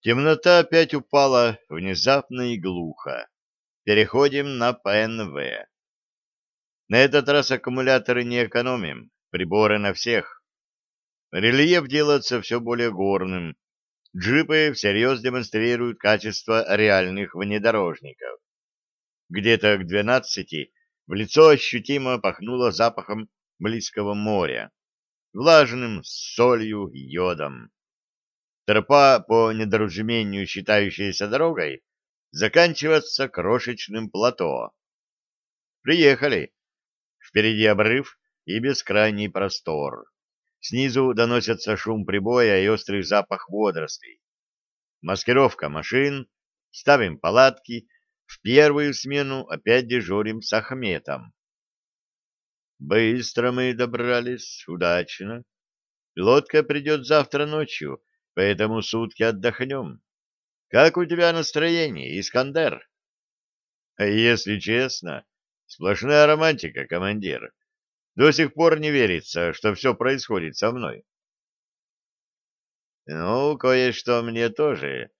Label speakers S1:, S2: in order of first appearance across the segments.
S1: Темнота опять упала внезапно и глухо. Переходим на ПНВ. На этот раз аккумуляторы не экономим, приборы на всех. Рельеф делается все более горным. Джипы всерьез демонстрируют качество реальных внедорожников. Где-то к двенадцати в лицо ощутимо пахнуло запахом близкого моря, влажным, солью, йодом. Тропа по недоразумению, считающаяся дорогой, заканчивается крошечным плато. Приехали. Впереди обрыв и бескрайний простор. Снизу доносится шум прибоя и острый запах водорослей. Маскировка машин, ставим палатки, в первую смену опять дежурим с Ахметом. Быстро мы добрались, удачно. Лодка придет завтра ночью, поэтому сутки отдохнем. Как у тебя настроение, Искандер? Если честно, сплошная романтика, командир. До сих пор не верится, что все происходит со мной. Ну, кое-что мне тоже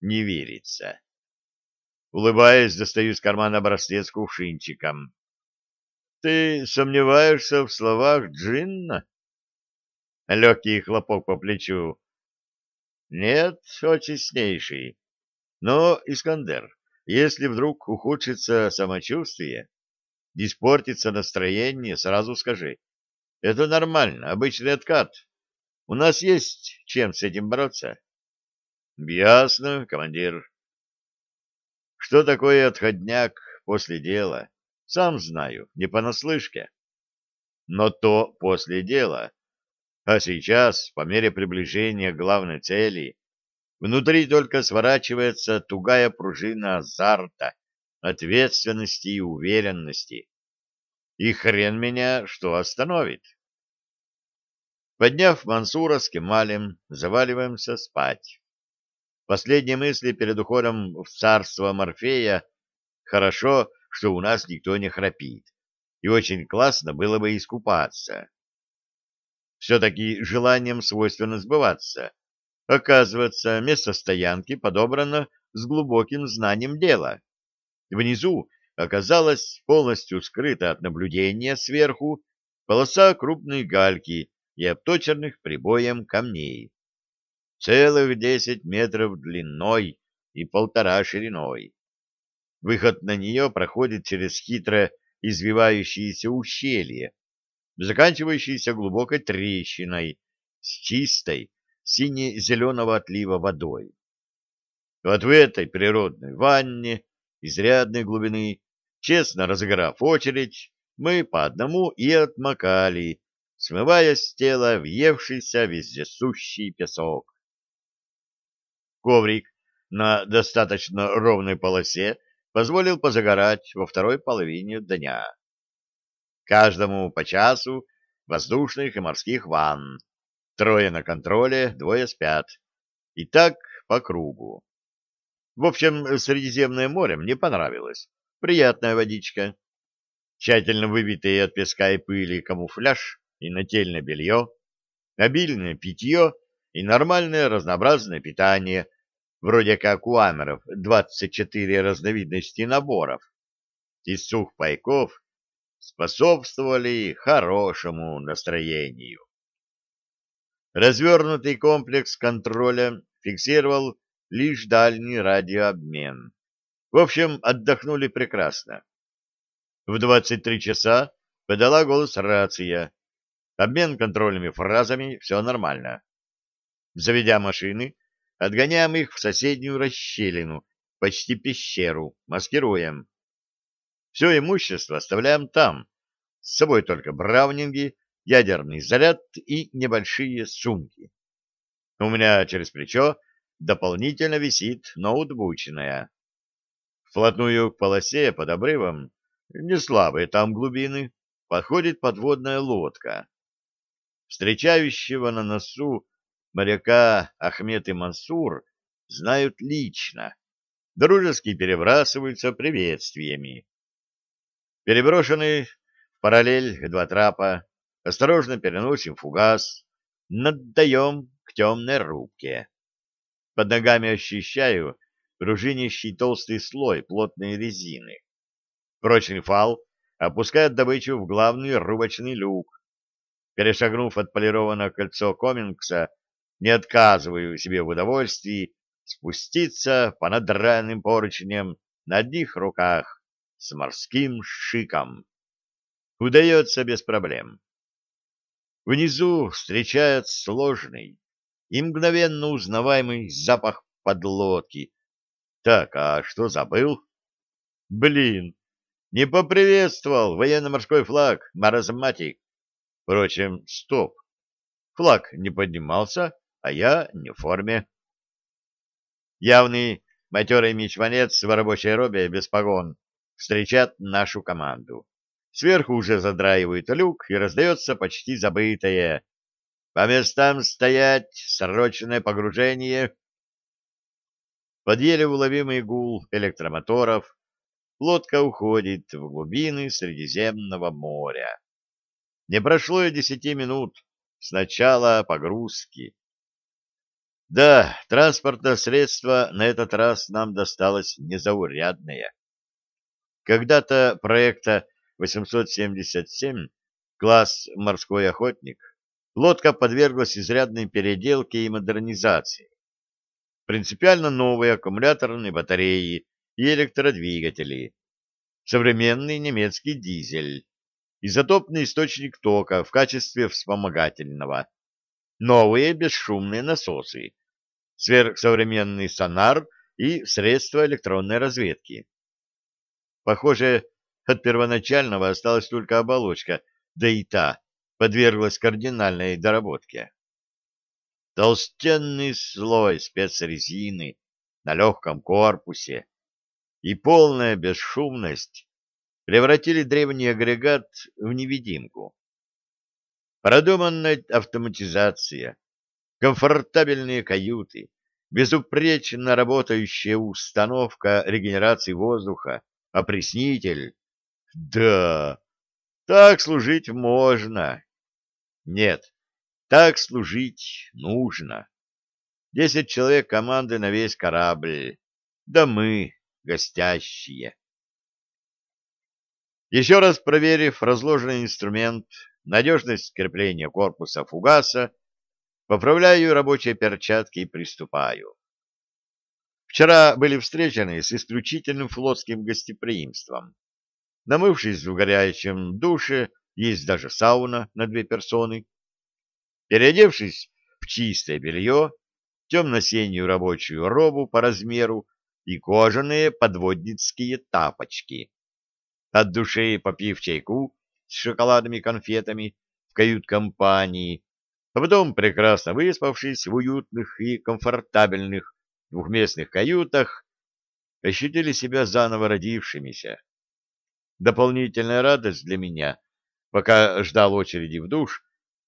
S1: не верится. Улыбаясь, достаю из кармана браслет с кувшинчиком. Ты сомневаешься в словах Джинна? Легкий хлопок по плечу. Нет, о честнейший. Но, Искандер, если вдруг ухудшится самочувствие, испортится настроение, сразу скажи. Это нормально, обычный откат. У нас есть чем с этим бороться. Ясно, командир. Что такое отходняк после дела? Сам знаю, не понаслышке. Но то после дела. А сейчас, по мере приближения к главной цели, внутри только сворачивается тугая пружина азарта, ответственности и уверенности. И хрен меня что остановит. Подняв Мансура с Кемалем, заваливаемся спать. Последние мысли перед уходом в царство Морфея «хорошо, что у нас никто не храпит, и очень классно было бы искупаться» все-таки желанием свойственно сбываться. Оказывается, место стоянки подобрано с глубоким знанием дела. Внизу оказалась полностью скрыта от наблюдения сверху полоса крупной гальки и обточенных прибоем камней. Целых десять метров длиной и полтора шириной. Выход на нее проходит через хитро извивающиеся ущелья, заканчивающийся глубокой трещиной с чистой сине-зеленого отлива водой. Вот в этой природной ванне изрядной глубины, честно разыграв очередь, мы по одному и отмокали, смывая с тела въевшийся вездесущий песок. Коврик на достаточно ровной полосе позволил позагорать во второй половине дня каждому по часу воздушных и морских ванн. Трое на контроле, двое спят. И так по кругу. В общем, Средиземное море мне понравилось. Приятная водичка. Тщательно выбитые от песка и пыли камуфляж и нательное белье, обильное питье и нормальное разнообразное питание, вроде как у амеров 24 разновидности наборов. Из сухпайков способствовали хорошему настроению. Развернутый комплекс контроля фиксировал лишь дальний радиообмен. В общем, отдохнули прекрасно. В 23 часа подала голос рация. Обмен контрольными фразами, все нормально. Заведя машины, отгоняем их в соседнюю расщелину, почти пещеру, маскируем. Все имущество оставляем там. С собой только браунинги, ядерный заряд и небольшие сумки. У меня через плечо дополнительно висит ноутбучная. Вплотную к полосе под обрывом, не слабые там глубины, подходит подводная лодка. Встречающего на носу моряка Ахмед и Мансур знают лично, дружески перебрасываются приветствиями. Переброшенный в параллель два трапа, осторожно переносим фугас, наддаем к темной рубке. Под ногами ощущаю пружинящий толстый слой плотной резины. Прочный фал опускает добычу в главный рубочный люк. Перешагнув отполированное кольцо Комингса, не отказываю себе в удовольствии спуститься по надраным поручням на одних руках с морским шиком. Удается без проблем. Внизу встречает сложный и мгновенно узнаваемый запах подлодки. Так, а что забыл? Блин, не поприветствовал военно-морской флаг, маразматик. Впрочем, стоп. Флаг не поднимался, а я не в форме. Явный матерый мичманец в рабочей робе без погон встречает нашу команду. Сверху уже задраивает люк и раздается почти забытое «По местам стоять! Срочное погружение!» Под еле уловимый гул электромоторов лодка уходит в глубины Средиземного моря. Не прошло и десяти минут с начала погрузки. Да, транспортное средство на этот раз нам досталось незаурядное. Когда-то проекта 877, класс «Морской охотник», лодка подверглась изрядной переделке и модернизации. Принципиально новые аккумуляторные батареи и электродвигатели, современный немецкий дизель, изотопный источник тока в качестве вспомогательного, новые бесшумные насосы, сверхсовременный сонар и средства электронной разведки. Похоже, от первоначального осталась только оболочка, да и та подверглась кардинальной доработке. Толстенный слой спецрезины на легком корпусе и полная бесшумность превратили древний агрегат в невидимку. Продуманная автоматизация, комфортабельные каюты, безупречно работающая установка регенерации воздуха, опреснитель. Да, так служить можно. Нет, так служить нужно. Десять человек команды на весь корабль. Да мы, гостящие. Еще раз проверив разложенный инструмент, надежность крепления корпуса фугаса, поправляю рабочие перчатки и приступаю. Вчера были встречены с исключительным флотским гостеприимством. Намывшись в горячем душе, есть даже сауна на две персоны. Переодевшись в чистое белье, темно-синюю рабочую робу по размеру и кожаные подводницкие тапочки. От души попив чайку с шоколадными конфетами в кают-компании, а потом, прекрасно выспавшись в уютных и комфортабельных двухместных каютах, ощутили себя заново родившимися. Дополнительная радость для меня, пока ждал очереди в душ,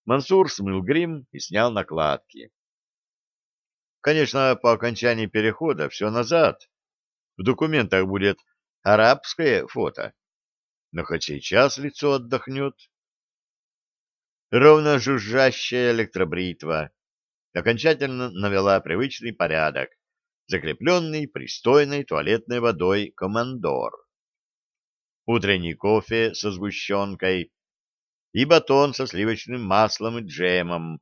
S1: Мансур смыл грим и снял накладки. Конечно, по окончании перехода все назад. В документах будет арабское фото. Но хоть сейчас лицо отдохнет. Ровно жужжащая электробритва окончательно навела привычный порядок, закрепленный пристойной туалетной водой командор. Утренний кофе со сгущенкой и батон со сливочным маслом и джемом.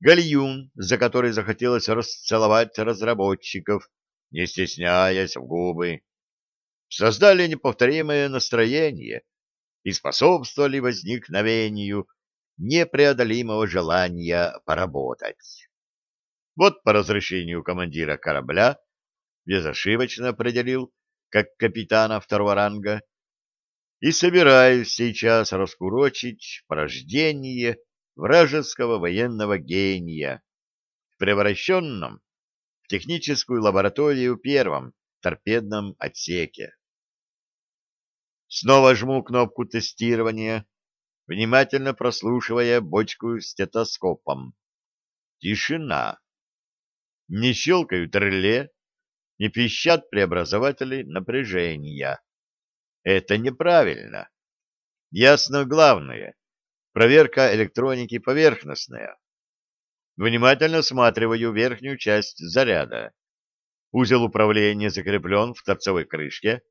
S1: Гальюн, за который захотелось расцеловать разработчиков, не стесняясь в губы, создали неповторимое настроение и способствовали возникновению непреодолимого желания поработать. Вот по разрешению командира корабля безошибочно определил как капитана второго ранга и собираюсь сейчас раскурочить порождение вражеского военного гения, превращенном в техническую лабораторию первом торпедном отсеке. Снова жму кнопку тестирования, внимательно прослушивая бочку стетоскопом. Тишина. Не щелкают реле, не пищат преобразователи напряжения. Это неправильно. Ясно главное. Проверка электроники поверхностная. Внимательно осматриваю верхнюю часть заряда. Узел управления закреплен в торцевой крышке.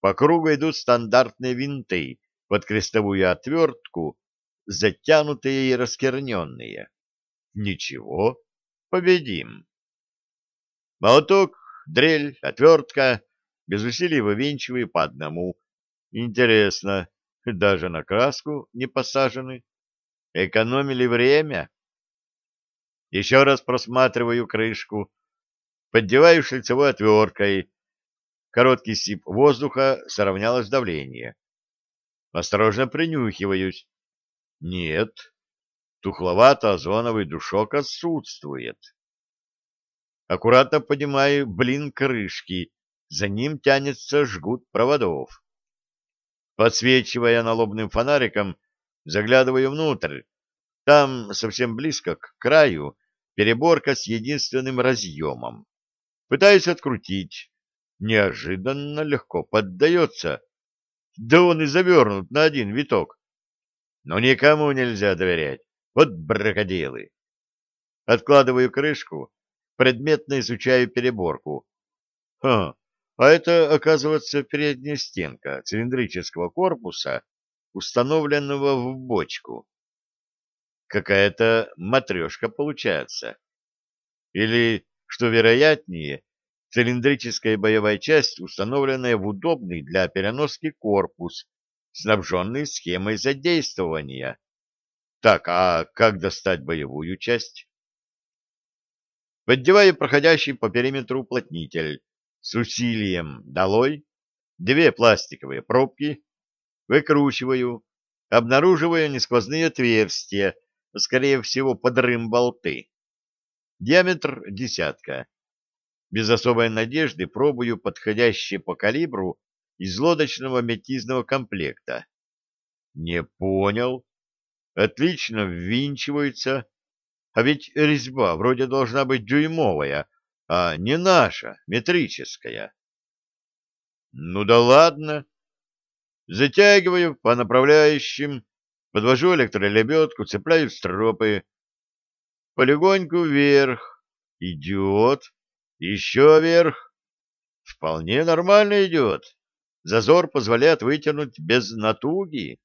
S1: По кругу идут стандартные винты под крестовую отвертку, затянутые и раскерненные. Ничего, победим. Молоток, дрель, отвертка, без усилий вывинчиваю по одному. Интересно, даже на краску не посажены. Экономили время. Еще раз просматриваю крышку, поддеваю шлицевой отверткой. Короткий сип воздуха сравнялось давление. Осторожно принюхиваюсь. Нет, тухловато-озоновый душок отсутствует. Аккуратно поднимаю блин крышки, за ним тянется жгут проводов. Подсвечивая налобным фонариком, заглядываю внутрь. Там, совсем близко к краю, переборка с единственным разъемом. Пытаюсь открутить. Неожиданно легко поддается. Да он и завернут на один виток. Но никому нельзя доверять. Вот бракоделы. Откладываю крышку, предметно изучаю переборку. Ха, а это, оказывается, передняя стенка цилиндрического корпуса, установленного в бочку. Какая-то матрешка получается. Или, что вероятнее, цилиндрическая боевая часть, установленная в удобный для переноски корпус, снабженный схемой задействования. Так, а как достать боевую часть? Поддеваю проходящий по периметру уплотнитель с усилием долой, две пластиковые пробки, выкручиваю, обнаруживаю несквозные отверстия, скорее всего, подрым-болты. Диаметр десятка. Без особой надежды пробую подходящие по калибру из лодочного метизного комплекта. Не понял. Отлично ввинчиваются. А ведь резьба вроде должна быть дюймовая, а не наша, метрическая. Ну да ладно. Затягиваю по направляющим, подвожу электролебедку, цепляю стропы. Полегоньку вверх. Идет. Еще вверх. Вполне нормально идет. Зазор позволяет вытянуть без натуги.